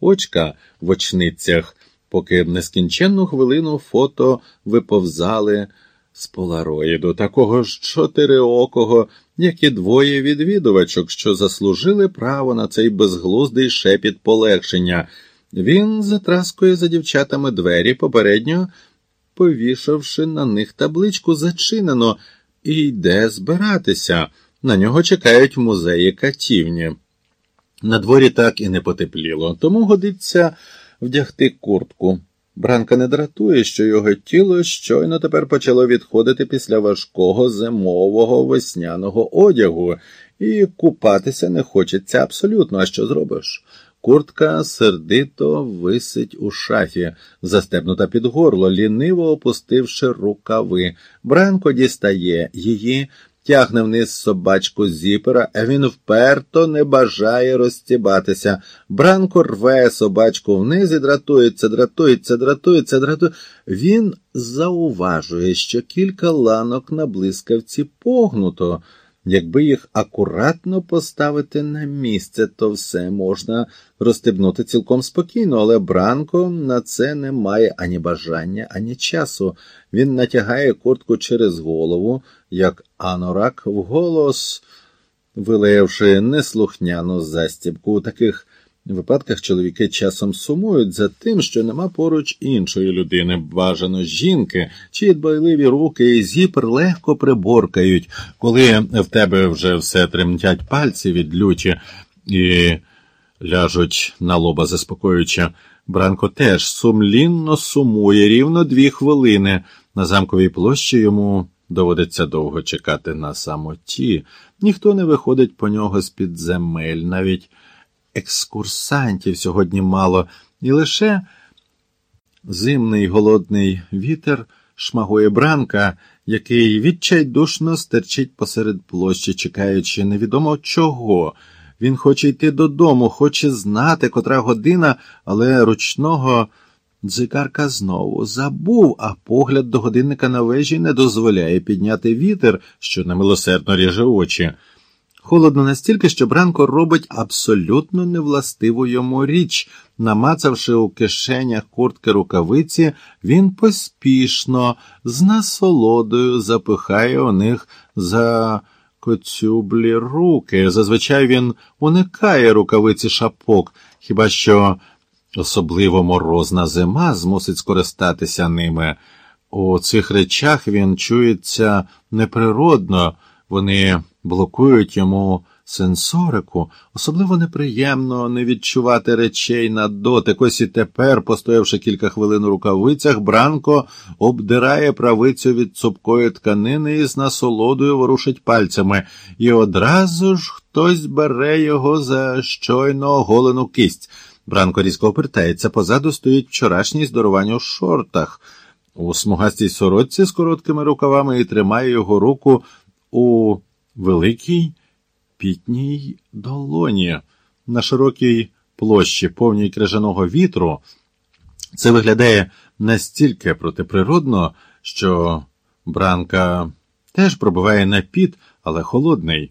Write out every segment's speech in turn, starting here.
очка в очницях, поки нескінченну хвилину фото виповзали з полароїду, такого ж чотириокого, як і двоє відвідувачок, що заслужили право на цей безглуздий шепіт полегшення. Він затраскує за дівчатами двері, попередньо повішавши на них табличку зачинено, і йде збиратися. На нього чекають музеї катівні. На дворі так і не потепліло, тому годиться вдягти куртку. Бранка не дратує, що його тіло щойно тепер почало відходити після важкого зимового весняного одягу, і купатися не хочеться абсолютно. А що зробиш? Куртка сердито висить у шафі, застебнута під горло, ліниво опустивши рукави. Бранко дістає її, тягне вниз собачку зіпера, а він вперто не бажає розстібатися. Бранко рве собачку вниз і дратується, дратується, дратується, дратується. Він зауважує, що кілька ланок на блискавці погнуто. Якби їх акуратно поставити на місце, то все можна розстебнути цілком спокійно, але Бранко на це не має ані бажання, ані часу. Він натягає куртку через голову, як анорак, вголос, вилеявши неслухняну застібку. У таких випадках чоловіки часом сумують за тим, що нема поруч іншої людини, бажано жінки, чиї дбайливі руки і зіпер легко приборкають, коли в тебе вже все тремтять пальці від люті і ляжуть на лоба заспокоюючи. Бранко теж сумлінно сумує рівно дві хвилини. На замковій площі йому доводиться довго чекати на самоті. Ніхто не виходить по нього з під земель, навіть екскурсантів сьогодні мало, і лише зимний голодний вітер шмагує бранка, який відчайдушно стерчить посеред площі, чекаючи невідомо чого. Він хоче йти додому, хоче знати, котра година, але ручного дзигарка знову забув, а погляд до годинника на вежі не дозволяє підняти вітер, що немилосердно ріже очі. Холодно настільки, що Бранко робить абсолютно невластиву йому річ. Намацавши у кишенях куртки рукавиці, він поспішно, з насолодою запихає у них за коцюблі руки. Зазвичай він уникає рукавиці шапок, хіба що особливо морозна зима змусить скористатися ними. У цих речах він чується неприродно, вони блокують йому сенсорику, особливо неприємно не відчувати речей на дотик. Ось і тепер, постоявши кілька хвилин у рукавицях, Бранко обдирає правицю від цупкої тканини і з насолодою ворушить пальцями, і одразу ж хтось бере його за щойно оголену кисть. Бранко різко опертається, позаду стоїть вчорашній здорування у шортах. У смугастій сорочці з короткими рукавами і тримає його руку у великій пітній долоні на широкій площі, повній крижаного вітру. Це виглядає настільки протиприродно, що бранка теж пробиває на піт, але холодний.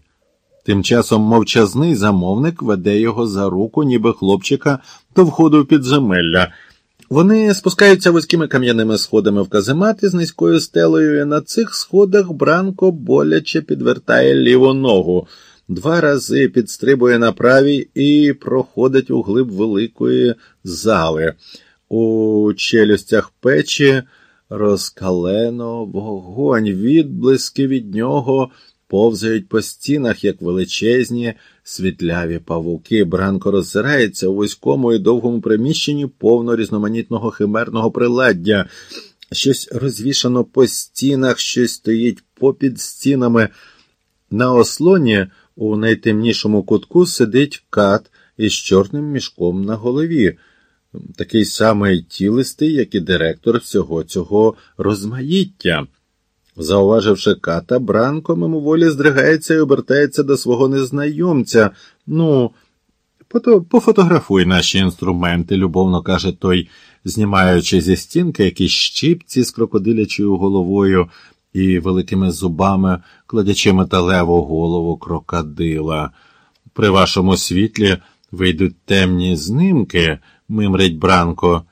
Тим часом мовчазний замовник веде його за руку, ніби хлопчика, до входу в підземелля. Вони спускаються вузькими кам'яними сходами в каземати з низькою стелею, і на цих сходах Бранко боляче підвертає ліву ногу, два рази підстрибує на правій і проходить у глиб великої зали. У челюстях печі розкалено вогонь, відблиски від нього повзають по стінах, як величезні світляві павуки. Бранко роззирається у вузькому і довгому приміщенні повно різноманітного химерного приладдя. Щось розвішано по стінах, щось стоїть попід стінами. На ослоні у найтемнішому кутку сидить кат із чорним мішком на голові. Такий самий тілистий, як і директор всього цього розмаїття. Зауваживши ката, Бранко мимоволі здригається і обертається до свого незнайомця. Ну, пофотографуй наші інструменти, любовно каже той, знімаючи зі стінки якісь щіпці з крокодилячою головою і великими зубами, кладячи металеву голову крокодила. При вашому світлі вийдуть темні знимки, мимрить Бранко.